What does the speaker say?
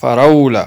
Faraula.